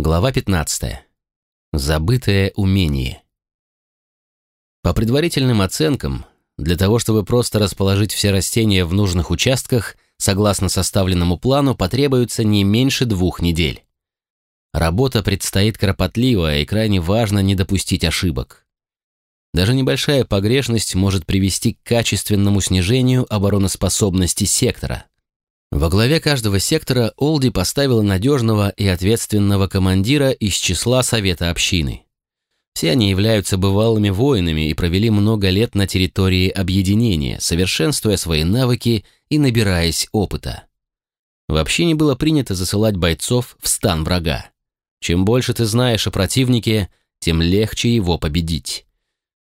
Глава 15. Забытое умение. По предварительным оценкам, для того, чтобы просто расположить все растения в нужных участках, согласно составленному плану, потребуется не меньше двух недель. Работа предстоит кропотливая, и крайне важно не допустить ошибок. Даже небольшая погрешность может привести к качественному снижению обороноспособности сектора. Во главе каждого сектора Олди поставила надежного и ответственного командира из числа Совета общины. Все они являются бывалыми воинами и провели много лет на территории объединения, совершенствуя свои навыки и набираясь опыта. В общине было принято засылать бойцов в стан врага. Чем больше ты знаешь о противнике, тем легче его победить.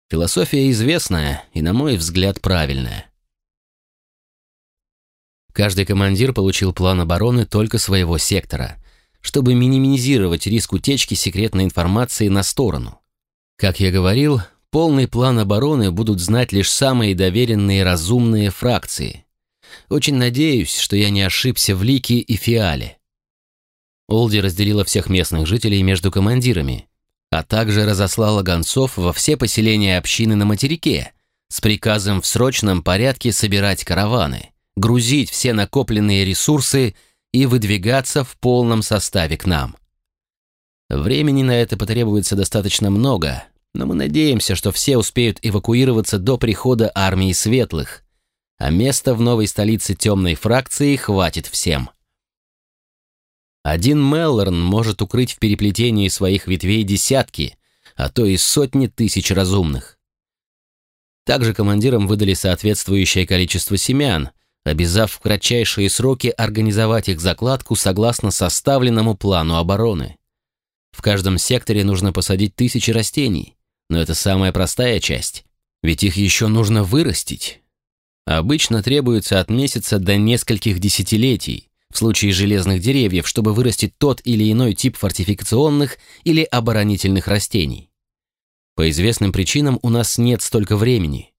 Философия известная и, на мой взгляд, правильная. Каждый командир получил план обороны только своего сектора, чтобы минимизировать риск утечки секретной информации на сторону. Как я говорил, полный план обороны будут знать лишь самые доверенные разумные фракции. Очень надеюсь, что я не ошибся в Лике и Фиале. Олди разделила всех местных жителей между командирами, а также разослала гонцов во все поселения общины на материке с приказом в срочном порядке собирать караваны – грузить все накопленные ресурсы и выдвигаться в полном составе к нам. Времени на это потребуется достаточно много, но мы надеемся, что все успеют эвакуироваться до прихода армии светлых, а места в новой столице темной фракции хватит всем. Один Меллорн может укрыть в переплетении своих ветвей десятки, а то и сотни тысяч разумных. Также командирам выдали соответствующее количество семян, обязав в кратчайшие сроки организовать их закладку согласно составленному плану обороны. В каждом секторе нужно посадить тысячи растений, но это самая простая часть, ведь их еще нужно вырастить. Обычно требуется от месяца до нескольких десятилетий, в случае железных деревьев, чтобы вырастить тот или иной тип фортификационных или оборонительных растений. По известным причинам у нас нет столько времени,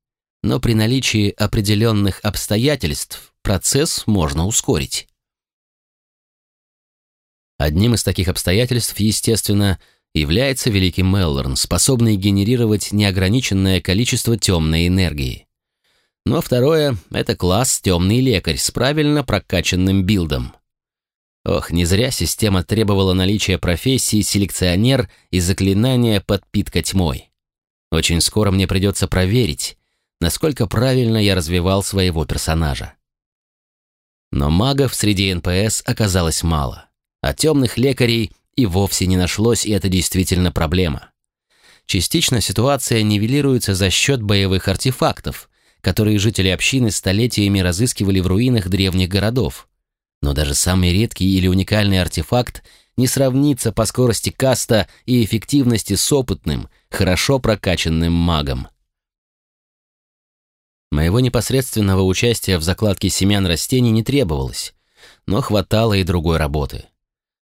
но при наличии определенных обстоятельств процесс можно ускорить. Одним из таких обстоятельств, естественно, является Великий Меллорн, способный генерировать неограниченное количество темной энергии. Но второе — это класс «Темный лекарь» с правильно прокачанным билдом. Ох, не зря система требовала наличия профессии селекционер и заклинания «Подпитка тьмой». Очень скоро мне придется проверить, насколько правильно я развивал своего персонажа. Но магов среди НПС оказалось мало, а темных лекарей и вовсе не нашлось, и это действительно проблема. Частично ситуация нивелируется за счет боевых артефактов, которые жители общины столетиями разыскивали в руинах древних городов. Но даже самый редкий или уникальный артефакт не сравнится по скорости каста и эффективности с опытным, хорошо прокачанным магом. Моего непосредственного участия в закладке семян растений не требовалось, но хватало и другой работы.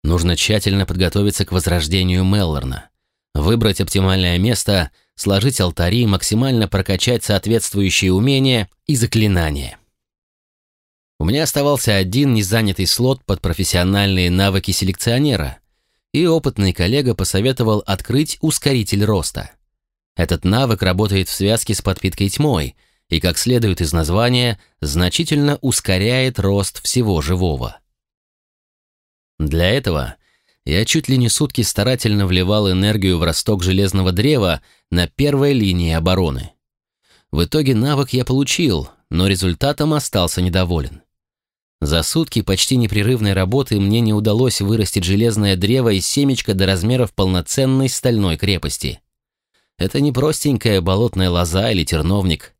Нужно тщательно подготовиться к возрождению Меллорна, выбрать оптимальное место, сложить алтари, максимально прокачать соответствующие умения и заклинания. У меня оставался один незанятый слот под профессиональные навыки селекционера, и опытный коллега посоветовал открыть ускоритель роста. Этот навык работает в связке с подпиткой тьмой – и, как следует из названия, значительно ускоряет рост всего живого. Для этого я чуть ли не сутки старательно вливал энергию в росток железного древа на первой линии обороны. В итоге навык я получил, но результатом остался недоволен. За сутки почти непрерывной работы мне не удалось вырастить железное древо из семечка до размеров полноценной стальной крепости. Это не простенькая болотная лоза или терновник,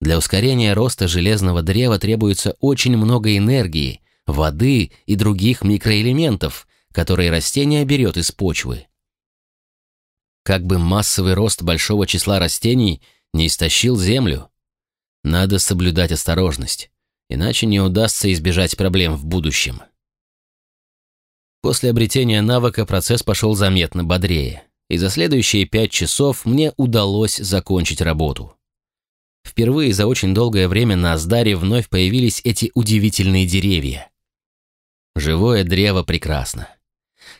для ускорения роста железного древа требуется очень много энергии, воды и других микроэлементов, которые растение берет из почвы. Как бы массовый рост большого числа растений не истощил землю, надо соблюдать осторожность, иначе не удастся избежать проблем в будущем. После обретения навыка процесс пошел заметно бодрее, и за следующие пять часов мне удалось закончить работу. Впервые за очень долгое время на Аздаре вновь появились эти удивительные деревья. Живое древо прекрасно.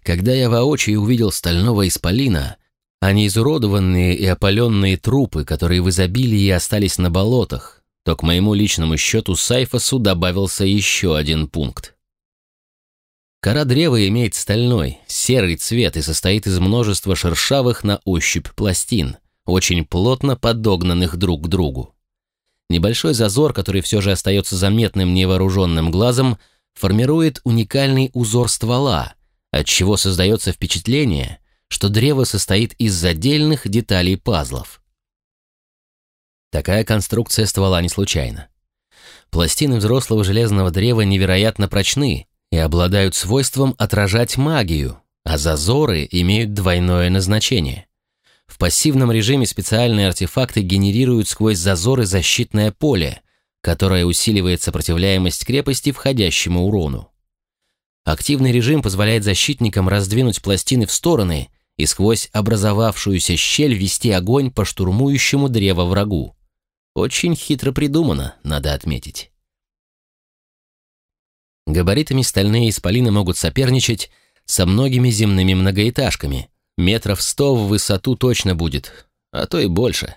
Когда я воочию увидел стального исполина, а не изуродованные и опаленные трупы, которые в изобилии остались на болотах, то к моему личному счету Сайфосу добавился еще один пункт. Кора древа имеет стальной, серый цвет и состоит из множества шершавых на ощупь пластин, очень плотно подогнанных друг к другу. Небольшой зазор, который все же остается заметным невооруженным глазом, формирует уникальный узор ствола, отчего создается впечатление, что древо состоит из отдельных деталей пазлов. Такая конструкция ствола не случайна. Пластины взрослого железного древа невероятно прочны и обладают свойством отражать магию, а зазоры имеют двойное назначение. В пассивном режиме специальные артефакты генерируют сквозь зазоры защитное поле, которое усиливает сопротивляемость крепости входящему урону. Активный режим позволяет защитникам раздвинуть пластины в стороны и сквозь образовавшуюся щель вести огонь по штурмующему древо врагу. Очень хитро придумано, надо отметить. Габаритами стальные исполины могут соперничать со многими земными многоэтажками. Метров сто в высоту точно будет, а то и больше.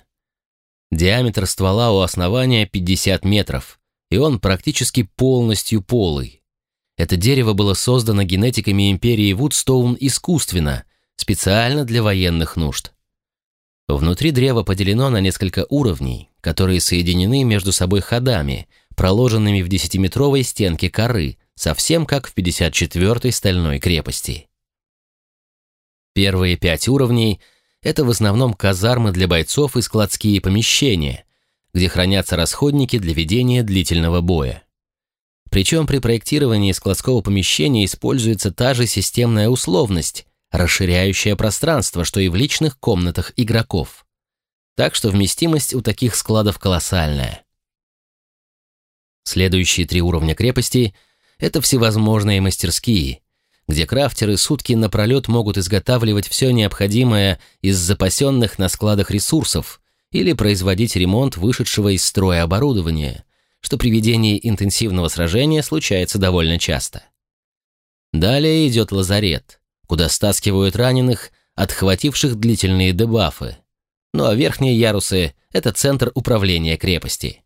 Диаметр ствола у основания 50 метров, и он практически полностью полый. Это дерево было создано генетиками империи Вудстоун искусственно, специально для военных нужд. Внутри древа поделено на несколько уровней, которые соединены между собой ходами, проложенными в десятиметровой стенке коры, совсем как в 54-й стальной крепости. Первые пять уровней — это в основном казармы для бойцов и складские помещения, где хранятся расходники для ведения длительного боя. Причем при проектировании складского помещения используется та же системная условность, расширяющее пространство, что и в личных комнатах игроков. Так что вместимость у таких складов колоссальная. Следующие три уровня крепости — это всевозможные мастерские, где крафтеры сутки напролет могут изготавливать все необходимое из запасенных на складах ресурсов или производить ремонт вышедшего из строя оборудования, что при ведении интенсивного сражения случается довольно часто. Далее идет лазарет — куда стаскивают раненых, отхвативших длительные дебафы. Ну а верхние ярусы — это центр управления крепости.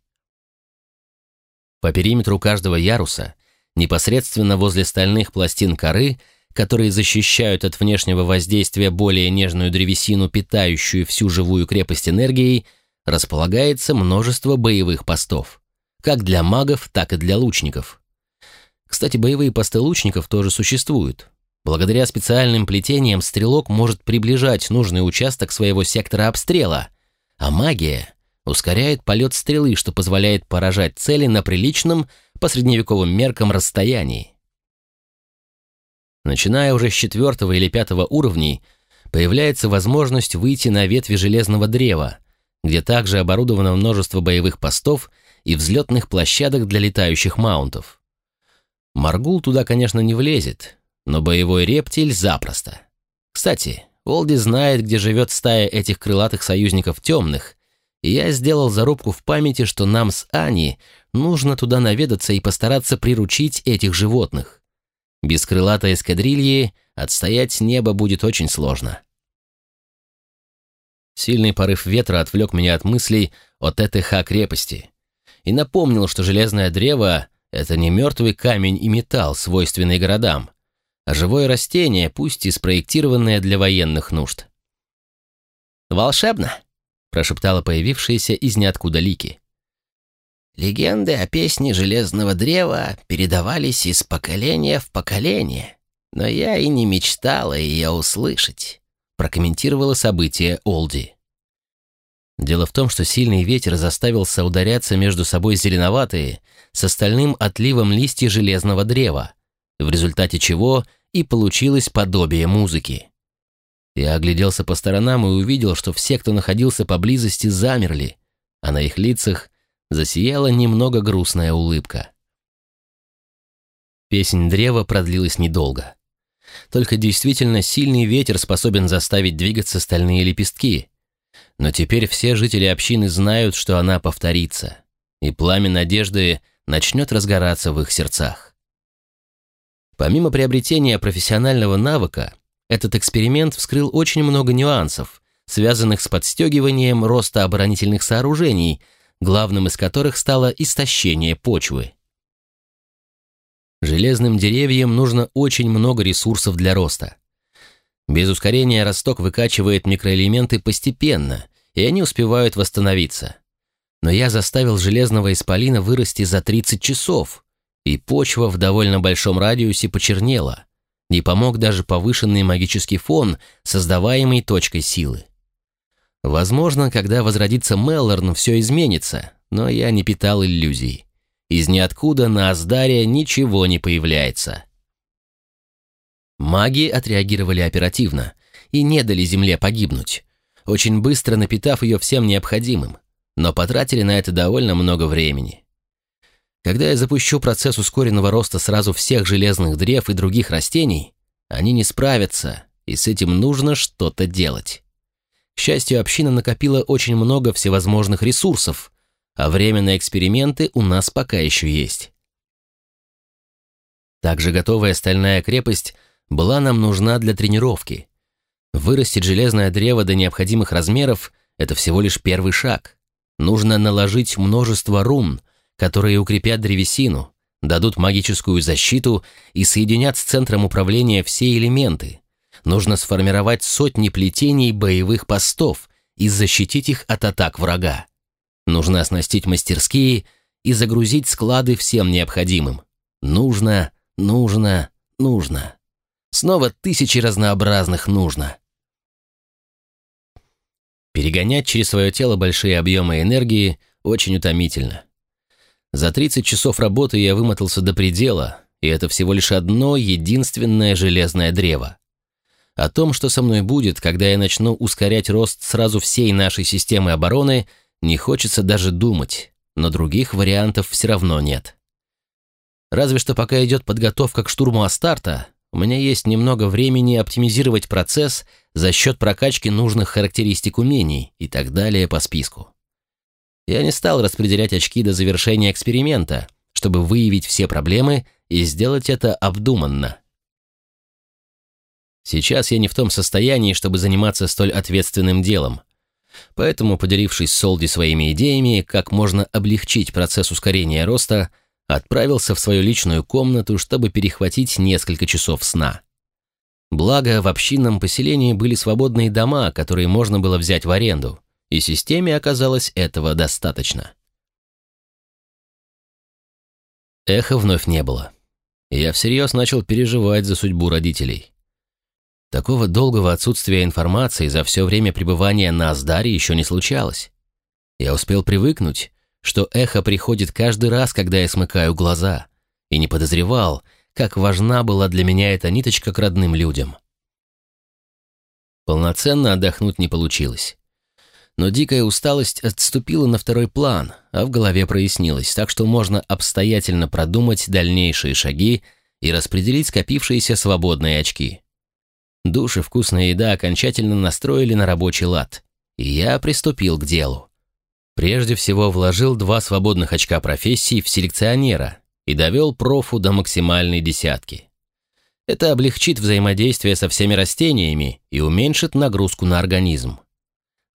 По периметру каждого яруса, непосредственно возле стальных пластин коры, которые защищают от внешнего воздействия более нежную древесину, питающую всю живую крепость энергией, располагается множество боевых постов, как для магов, так и для лучников. Кстати, боевые посты лучников тоже существуют, Благодаря специальным плетениям стрелок может приближать нужный участок своего сектора обстрела, а магия ускоряет полет стрелы, что позволяет поражать цели на приличном по средневековым меркам расстоянии. Начиная уже с четвертого или пятого уровней, появляется возможность выйти на ветви железного древа, где также оборудовано множество боевых постов и взлетных площадок для летающих маунтов. Маргул туда, конечно, не влезет, но боевой рептиль запросто. Кстати, Олди знает, где живет стая этих крылатых союзников темных, я сделал зарубку в памяти, что нам с Ани нужно туда наведаться и постараться приручить этих животных. Без крылатой эскадрильи отстоять небо будет очень сложно. Сильный порыв ветра отвлек меня от мыслей о ТТХ крепости и напомнил, что железное древо — это не мертвый камень и металл, свойственный городам, а живое растение, пусть и спроектированное для военных нужд. «Волшебно!» — прошептала появившаяся из ниоткуда Лики. «Легенды о песне Железного Древа передавались из поколения в поколение, но я и не мечтала ее услышать», — прокомментировала событие Олди. Дело в том, что сильный ветер заставил соударяться между собой зеленоватые с остальным отливом листья железного древа, в результате чего и получилось подобие музыки. Я огляделся по сторонам и увидел, что все, кто находился поблизости, замерли, а на их лицах засияла немного грустная улыбка. Песнь древа продлилась недолго. Только действительно сильный ветер способен заставить двигаться стальные лепестки. Но теперь все жители общины знают, что она повторится, и пламя надежды начнет разгораться в их сердцах. Помимо приобретения профессионального навыка, этот эксперимент вскрыл очень много нюансов, связанных с подстегиванием роста оборонительных сооружений, главным из которых стало истощение почвы. Железным деревьям нужно очень много ресурсов для роста. Без ускорения росток выкачивает микроэлементы постепенно, и они успевают восстановиться. Но я заставил железного исполина вырасти за 30 часов, и почва в довольно большом радиусе почернела. Не помог даже повышенный магический фон, создаваемый точкой силы. Возможно, когда возродится Меллорн, все изменится, но я не питал иллюзий. Из ниоткуда на Аздаре ничего не появляется. Маги отреагировали оперативно и не дали Земле погибнуть, очень быстро напитав ее всем необходимым, но потратили на это довольно много времени. Когда я запущу процесс ускоренного роста сразу всех железных древ и других растений, они не справятся, и с этим нужно что-то делать. К счастью, община накопила очень много всевозможных ресурсов, а время на эксперименты у нас пока еще есть. Также готовая стальная крепость была нам нужна для тренировки. Вырастить железное древо до необходимых размеров – это всего лишь первый шаг. Нужно наложить множество рун, которые укрепят древесину, дадут магическую защиту и соединят с центром управления все элементы. Нужно сформировать сотни плетений боевых постов и защитить их от атак врага. Нужно оснастить мастерские и загрузить склады всем необходимым. Нужно, нужно, нужно. Снова тысячи разнообразных нужно. Перегонять через свое тело большие объемы энергии очень утомительно. За 30 часов работы я вымотался до предела, и это всего лишь одно единственное железное древо. О том, что со мной будет, когда я начну ускорять рост сразу всей нашей системы обороны, не хочется даже думать, но других вариантов все равно нет. Разве что пока идет подготовка к штурму Астарта, у меня есть немного времени оптимизировать процесс за счет прокачки нужных характеристик умений и так далее по списку. Я не стал распределять очки до завершения эксперимента, чтобы выявить все проблемы и сделать это обдуманно. Сейчас я не в том состоянии, чтобы заниматься столь ответственным делом. Поэтому, поделившись с Солди своими идеями, как можно облегчить процесс ускорения роста, отправился в свою личную комнату, чтобы перехватить несколько часов сна. Благо, в общинном поселении были свободные дома, которые можно было взять в аренду и системе оказалось этого достаточно. Эха вновь не было. я всерьез начал переживать за судьбу родителей. Такого долгого отсутствия информации за все время пребывания на Аздаре еще не случалось. Я успел привыкнуть, что эхо приходит каждый раз, когда я смыкаю глаза, и не подозревал, как важна была для меня эта ниточка к родным людям. Полноценно отдохнуть не получилось. Но дикая усталость отступила на второй план, а в голове прояснилось, так что можно обстоятельно продумать дальнейшие шаги и распределить скопившиеся свободные очки. Душ и вкусная еда окончательно настроили на рабочий лад, и я приступил к делу. Прежде всего вложил два свободных очка профессии в селекционера и довел профу до максимальной десятки. Это облегчит взаимодействие со всеми растениями и уменьшит нагрузку на организм.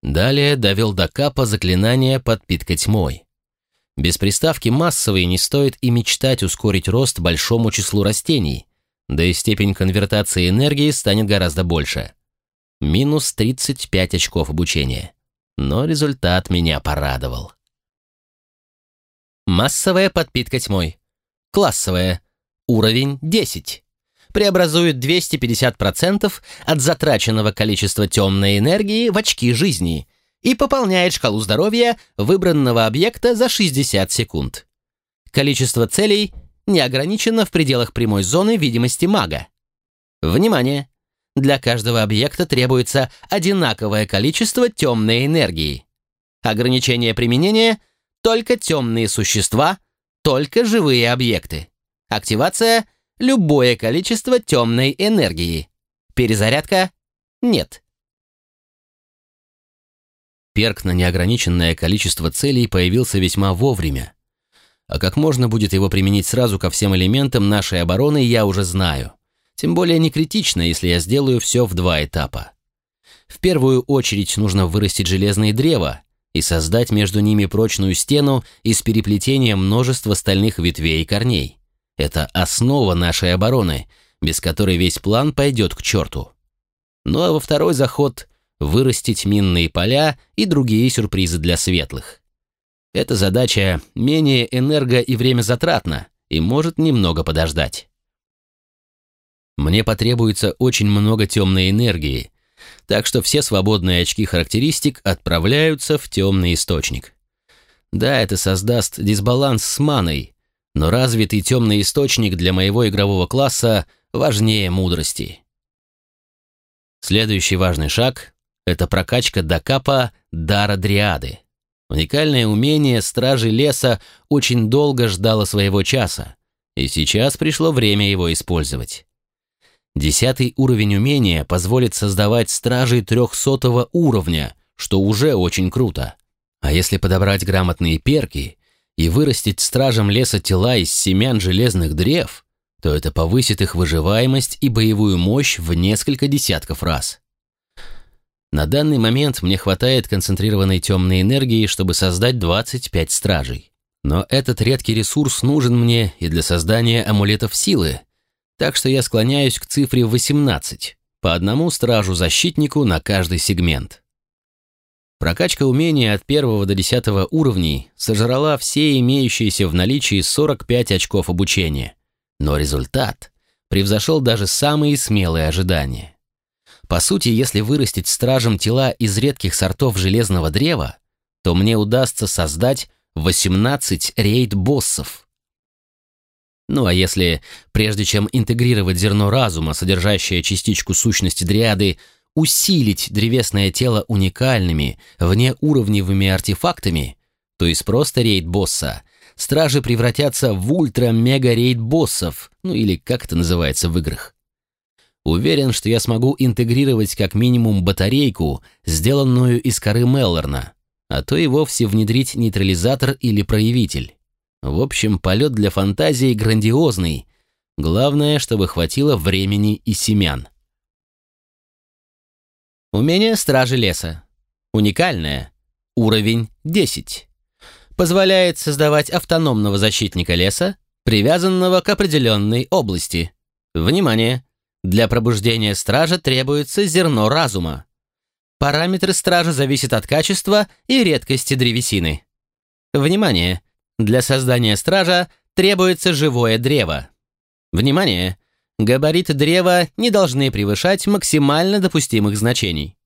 Далее довел до капа заклинание «Подпитка тьмой». Без приставки «массовый» не стоит и мечтать ускорить рост большому числу растений, да и степень конвертации энергии станет гораздо больше. Минус 35 очков обучения. Но результат меня порадовал. Массовая подпитка тьмой. Классовая. Уровень 10 преобразует 250% от затраченного количества темной энергии в очки жизни и пополняет шкалу здоровья выбранного объекта за 60 секунд. Количество целей не ограничено в пределах прямой зоны видимости мага. Внимание! Для каждого объекта требуется одинаковое количество темной энергии. Ограничение применения — только темные существа, только живые объекты. Активация — любое количество темной энергии. Перезарядка – нет. Перк на неограниченное количество целей появился весьма вовремя. А как можно будет его применить сразу ко всем элементам нашей обороны, я уже знаю. Тем более не критично, если я сделаю все в два этапа. В первую очередь нужно вырастить железные древа и создать между ними прочную стену из переплетения множества стальных ветвей и корней. Это основа нашей обороны, без которой весь план пойдет к черту. Ну а во второй заход вырастить минные поля и другие сюрпризы для светлых. Эта задача менее энерго- и времязатратна и может немного подождать. Мне потребуется очень много темной энергии, так что все свободные очки характеристик отправляются в темный источник. Да, это создаст дисбаланс с маной, но развитый темный источник для моего игрового класса важнее мудрости. Следующий важный шаг — это прокачка до капа дара дриады. Уникальное умение Стражи Леса очень долго ждало своего часа, и сейчас пришло время его использовать. Десятый уровень умения позволит создавать стражей трехсотого уровня, что уже очень круто. А если подобрать грамотные перки и вырастить стражам леса тела из семян железных древ, то это повысит их выживаемость и боевую мощь в несколько десятков раз. На данный момент мне хватает концентрированной темной энергии, чтобы создать 25 стражей. Но этот редкий ресурс нужен мне и для создания амулетов силы, так что я склоняюсь к цифре 18, по одному стражу-защитнику на каждый сегмент. Прокачка умения от 1 до 10 уровней сожрала все имеющиеся в наличии 45 очков обучения, но результат превзошел даже самые смелые ожидания. По сути, если вырастить стражем тела из редких сортов железного древа, то мне удастся создать 18 рейд-боссов. Ну а если, прежде чем интегрировать зерно разума, содержащее частичку сущности дриады, усилить древесное тело уникальными, внеуровневыми артефактами, то из просто рейд-босса стражи превратятся в ультра-мега-рейд-боссов, ну или как это называется в играх. Уверен, что я смогу интегрировать как минимум батарейку, сделанную из коры Меллорна, а то и вовсе внедрить нейтрализатор или проявитель. В общем, полет для фантазии грандиозный. Главное, чтобы хватило времени и семян. Умение Стражи Леса. Уникальное. Уровень 10. Позволяет создавать автономного защитника леса, привязанного к определенной области. Внимание! Для пробуждения стража требуется зерно разума. Параметры стража зависят от качества и редкости древесины. Внимание! Для создания стража требуется живое древо. Внимание! Габариты древа не должны превышать максимально допустимых значений.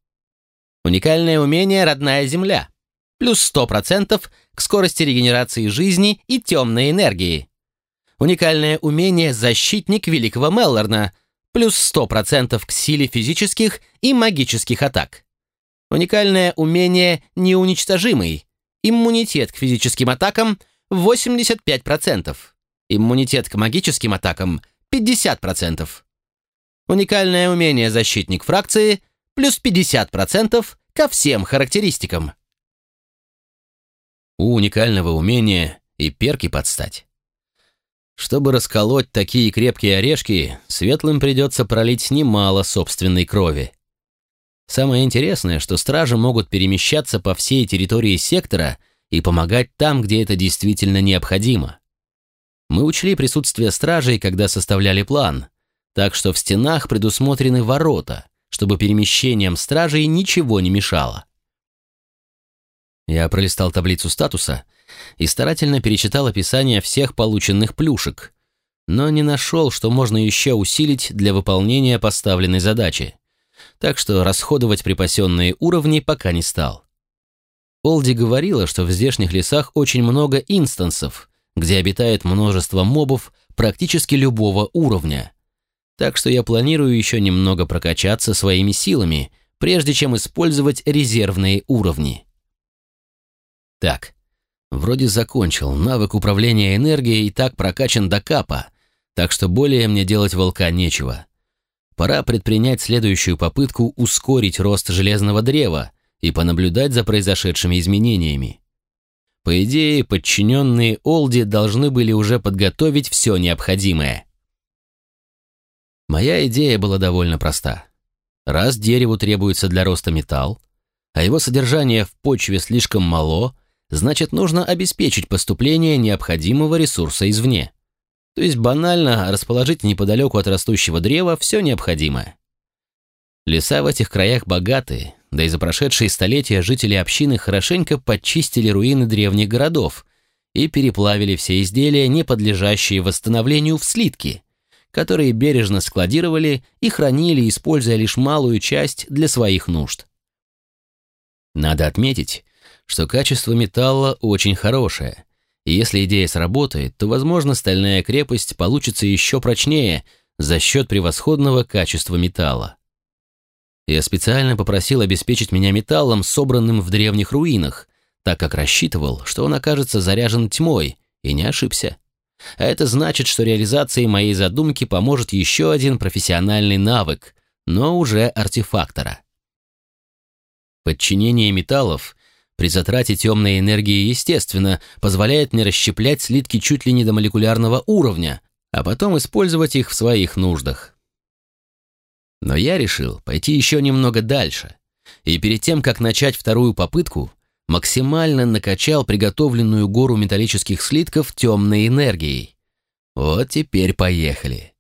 Уникальное умение «Родная земля». Плюс 100% к скорости регенерации жизни и темной энергии. Уникальное умение «Защитник Великого Меллорна» плюс 100% к силе физических и магических атак. Уникальное умение «Неуничтожимый». Иммунитет к физическим атакам 85%. Иммунитет к магическим атакам 50%. Уникальное умение «Защитник фракции» плюс 50% ко всем характеристикам. У уникального умения и перки подстать. Чтобы расколоть такие крепкие орешки, светлым придется пролить немало собственной крови. Самое интересное, что стражи могут перемещаться по всей территории сектора и помогать там, где это действительно необходимо. Мы учли присутствие стражей, когда составляли план, так что в стенах предусмотрены ворота, чтобы перемещением стражей ничего не мешало. Я пролистал таблицу статуса и старательно перечитал описание всех полученных плюшек, но не нашел, что можно еще усилить для выполнения поставленной задачи, так что расходовать припасенные уровни пока не стал. Олди говорила, что в здешних лесах очень много инстансов, где обитает множество мобов практически любого уровня. Так что я планирую еще немного прокачаться своими силами, прежде чем использовать резервные уровни. Так, вроде закончил. Навык управления энергией и так прокачан до капа, так что более мне делать волка нечего. Пора предпринять следующую попытку ускорить рост железного древа и понаблюдать за произошедшими изменениями. По идее, подчиненные Олди должны были уже подготовить все необходимое. Моя идея была довольно проста. Раз дереву требуется для роста металл, а его содержание в почве слишком мало, значит нужно обеспечить поступление необходимого ресурса извне. То есть банально расположить неподалеку от растущего древа все необходимое. Леса в этих краях богатые, да и за прошедшие столетия жители общины хорошенько подчистили руины древних городов и переплавили все изделия, не подлежащие восстановлению в слитки, которые бережно складировали и хранили, используя лишь малую часть для своих нужд. Надо отметить, что качество металла очень хорошее, и если идея сработает, то, возможно, стальная крепость получится еще прочнее за счет превосходного качества металла. Я специально попросил обеспечить меня металлом, собранным в древних руинах, так как рассчитывал, что он окажется заряжен тьмой, и не ошибся. А это значит, что реализации моей задумки поможет еще один профессиональный навык, но уже артефактора. Подчинение металлов при затрате темной энергии, естественно, позволяет мне расщеплять слитки чуть ли не до молекулярного уровня, а потом использовать их в своих нуждах. Но я решил пойти еще немного дальше, и перед тем, как начать вторую попытку, максимально накачал приготовленную гору металлических слитков темной энергией. Вот теперь поехали.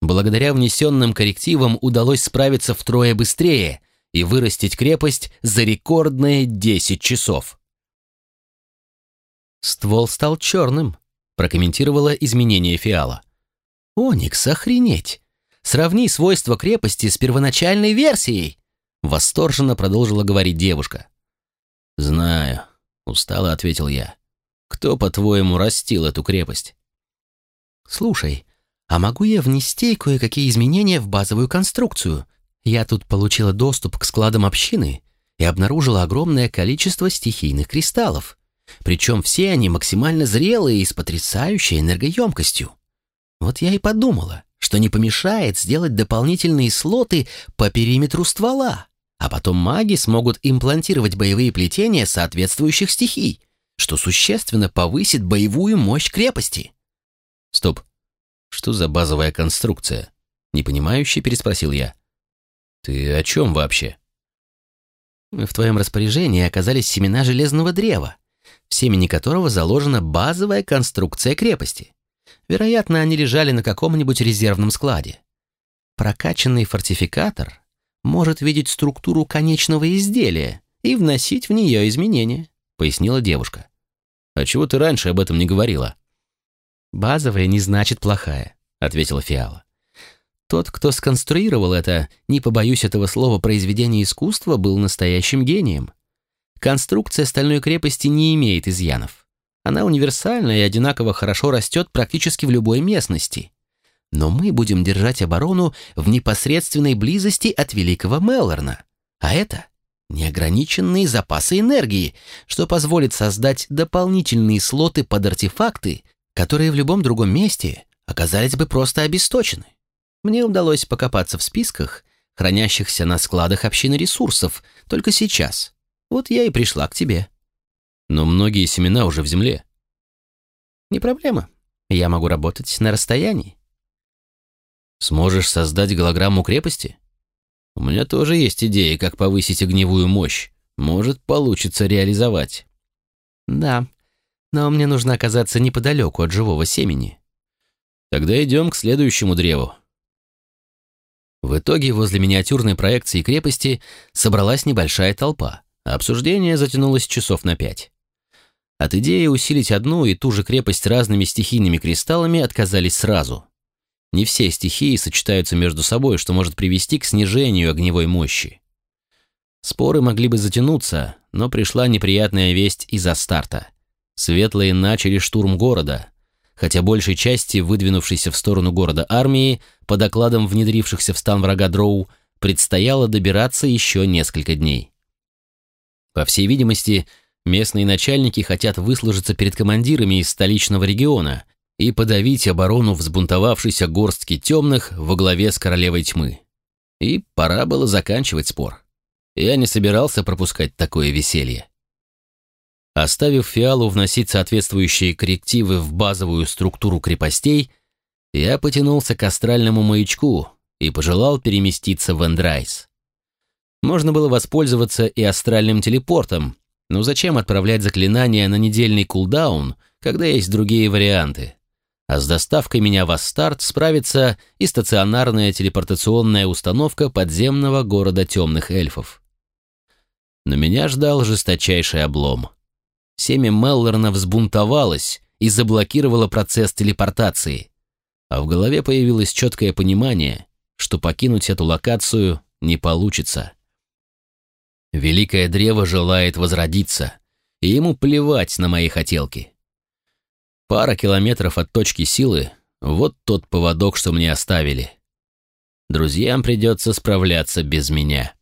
Благодаря внесенным коррективам удалось справиться втрое быстрее и вырастить крепость за рекордные 10 часов. «Ствол стал черным», — прокомментировала изменение фиала. «Оникс, охренеть! Сравни свойства крепости с первоначальной версией!» Восторженно продолжила говорить девушка. «Знаю», — устало ответил я. «Кто, по-твоему, растил эту крепость?» «Слушай, а могу я внести кое-какие изменения в базовую конструкцию? Я тут получила доступ к складам общины и обнаружила огромное количество стихийных кристаллов. Причем все они максимально зрелые и с потрясающей энергоемкостью. Вот я и подумала, что не помешает сделать дополнительные слоты по периметру ствола, а потом маги смогут имплантировать боевые плетения соответствующих стихий, что существенно повысит боевую мощь крепости. Стоп. Что за базовая конструкция? Непонимающе переспросил я. Ты о чем вообще? В твоем распоряжении оказались семена железного древа, в семени которого заложена базовая конструкция крепости. Вероятно, они лежали на каком-нибудь резервном складе. Прокачанный фортификатор может видеть структуру конечного изделия и вносить в нее изменения, пояснила девушка. А чего ты раньше об этом не говорила? Базовая не значит плохая, ответила Фиала. Тот, кто сконструировал это, не побоюсь этого слова, произведение искусства, был настоящим гением. Конструкция стальной крепости не имеет изъянов. Она универсальна и одинаково хорошо растет практически в любой местности. Но мы будем держать оборону в непосредственной близости от Великого Меллорна. А это неограниченные запасы энергии, что позволит создать дополнительные слоты под артефакты, которые в любом другом месте оказались бы просто обесточены. Мне удалось покопаться в списках, хранящихся на складах общины ресурсов, только сейчас. Вот я и пришла к тебе. Но многие семена уже в земле. Не проблема. Я могу работать на расстоянии. Сможешь создать голограмму крепости? У меня тоже есть идеи, как повысить огневую мощь. Может, получится реализовать. Да, но мне нужно оказаться неподалеку от живого семени. Тогда идем к следующему древу. В итоге возле миниатюрной проекции крепости собралась небольшая толпа. Обсуждение затянулось часов на пять. От идеи усилить одну и ту же крепость разными стихийными кристаллами отказались сразу. Не все стихии сочетаются между собой, что может привести к снижению огневой мощи. Споры могли бы затянуться, но пришла неприятная весть из-за старта. Светлые начали штурм города, хотя большей части выдвинувшейся в сторону города армии, по докладам внедрившихся в стан врага Дроу, предстояло добираться еще несколько дней. По всей видимости, Местные начальники хотят выслужиться перед командирами из столичного региона и подавить оборону взбунтовавшейся горстки темных во главе с королевой тьмы. И пора было заканчивать спор. Я не собирался пропускать такое веселье. Оставив Фиалу вносить соответствующие коррективы в базовую структуру крепостей, я потянулся к астральному маячку и пожелал переместиться в Эндрайс. Можно было воспользоваться и астральным телепортом, но зачем отправлять заклинание на недельный кулдаун, когда есть другие варианты? А с доставкой меня в Астарт справится и стационарная телепортационная установка подземного города темных эльфов. Но меня ждал жесточайший облом. Семя Меллорна взбунтовалось и заблокировало процесс телепортации, а в голове появилось четкое понимание, что покинуть эту локацию не получится. Великое древо желает возродиться, и ему плевать на мои хотелки. Пара километров от точки силы — вот тот поводок, что мне оставили. Друзьям придется справляться без меня.